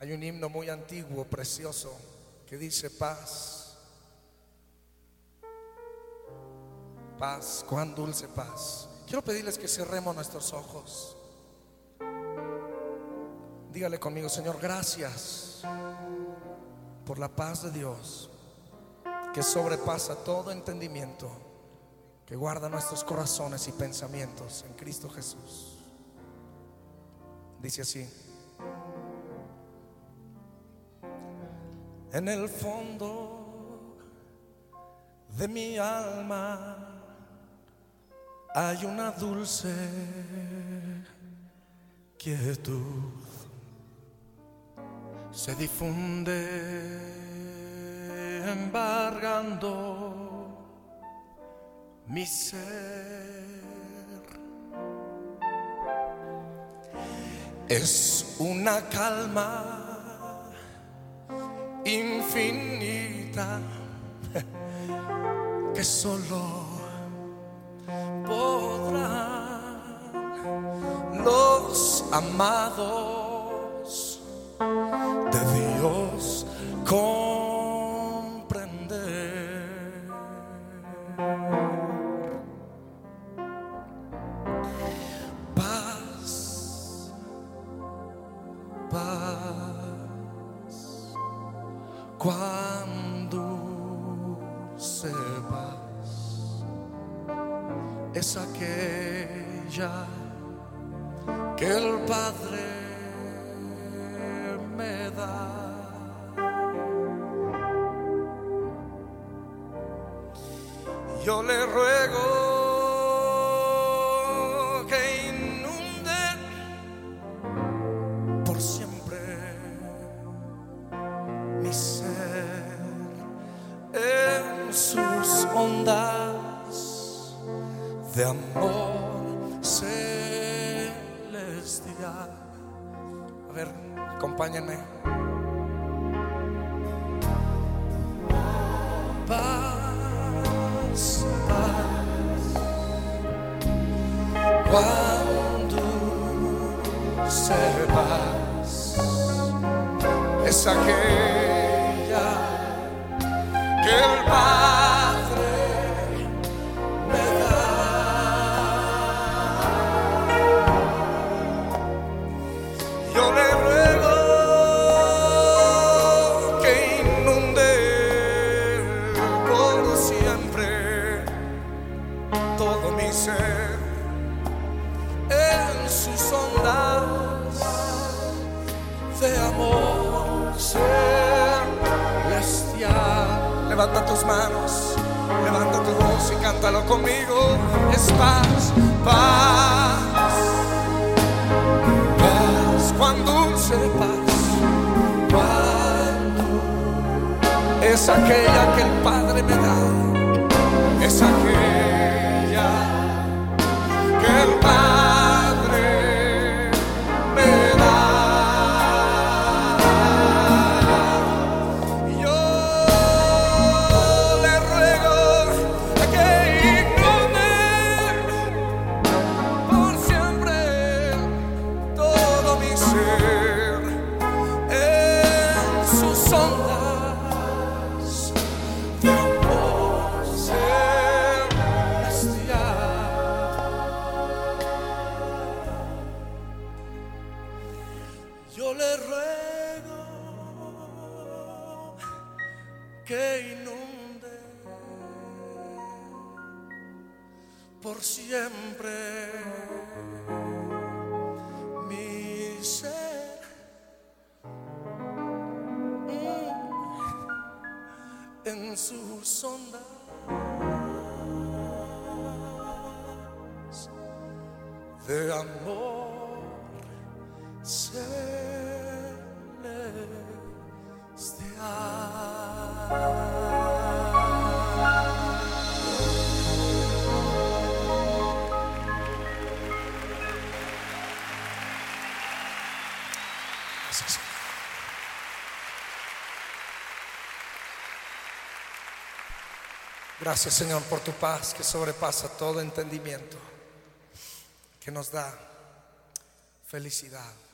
Hay un himno muy antiguo, precioso, que dice paz. Paz, cuán dulce paz. Quiero pedirles que cerremos nuestros ojos. Dígale conmigo, Señor, gracias por la paz de Dios que sobrepasa todo entendimiento, que guarda nuestros corazones y pensamientos en Cristo Jesús. Dice así. En el fondo de mi alma hay una dulce quietud. Se difunde embargando mi ser. Es una calma infinita que solo podrán los amados cuando sepas es aquella que el Padre me da. Yo le ruego de amor celestial. A ver, acompáñenme. Paz, paz, cuando sepas es aquella en sus ondas de amor celestial. Levanta tus manos, levanta tu voz y cántalo conmigo. Es paz, paz, paz, cuán dulce paz, cuando es aquella que el Padre me da, es aquella que inunde por siempre mi ser. Mm, en sus ondas de amor Gracias. Señor por tu paz que sobrepasa todo entendimiento, que nos da felicidad.